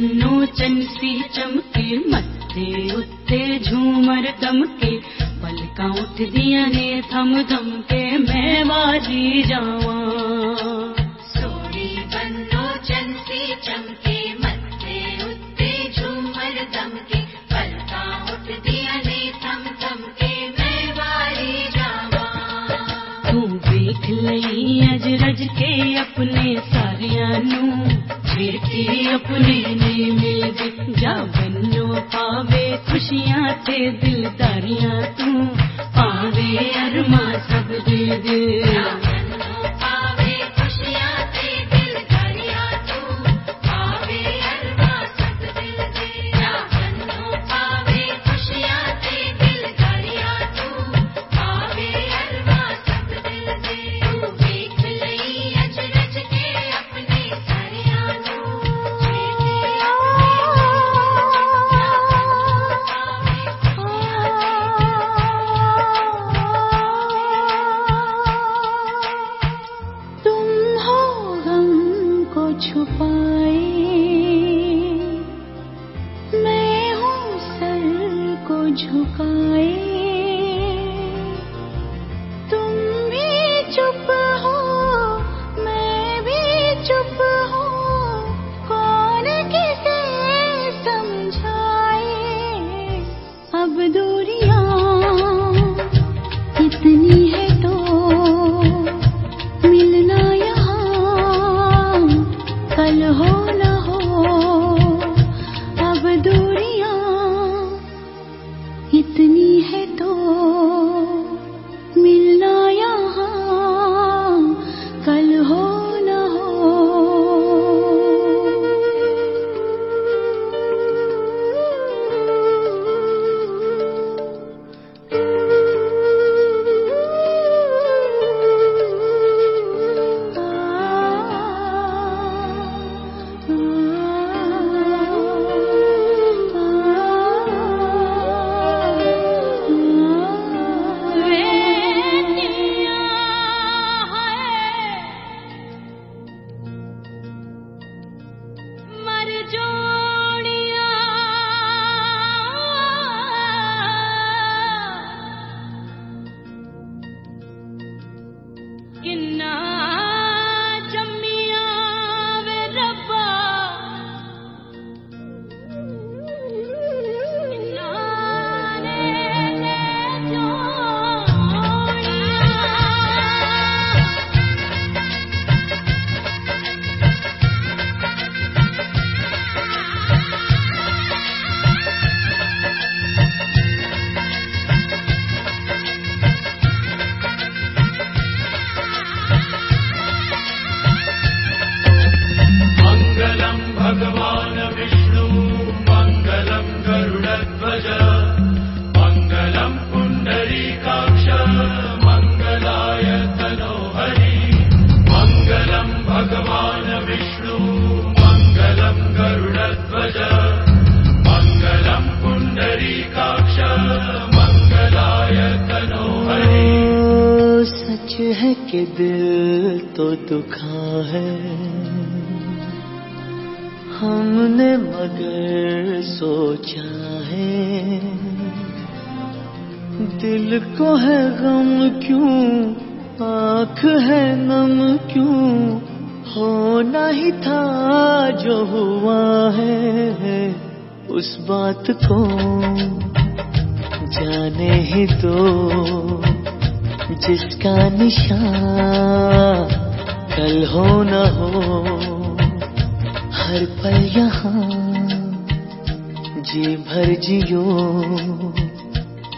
नोचन सी चमके मत्थे उत्ते झूमर दमके पलका उठ दिया ने थम थम के मैं बाजी जावा। सोरी बन नोचन सी चमके मत्थे उत्ते झूमर दमके दिया ने थम थम जावा। तू देख लई के अपने सारियाँ बेटी अपने ने मिल गई जा बनो पावे, खुशियाँ ते दिलदारियाँ तू। पावे अरमा सब दिल दिल छुपाए। मैं हूँ सर को झुकाए। कि दिल तो दुखा है। हमने मगर सोचा है। दिल को है गम क्यों? आँख है नम क्यों? होना ही था जो हुआ है उस बात को जाने ही दो। जिसका निशान कल हो न हो, हर पल यहाँ जी भर जियो,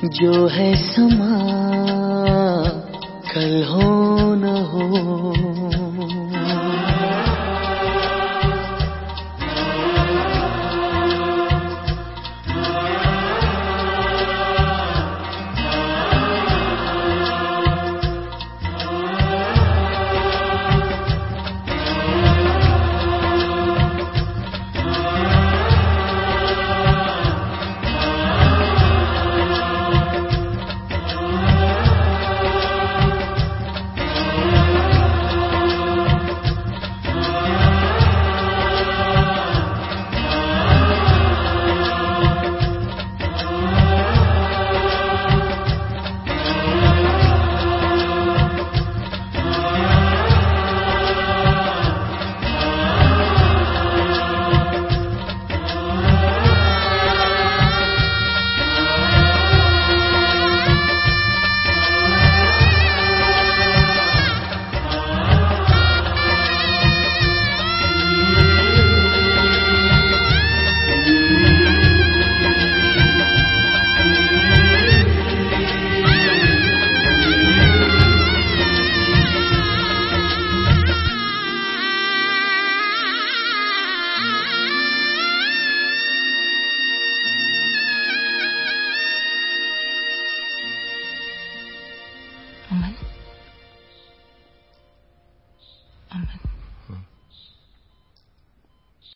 जो है समा कल हो न हो।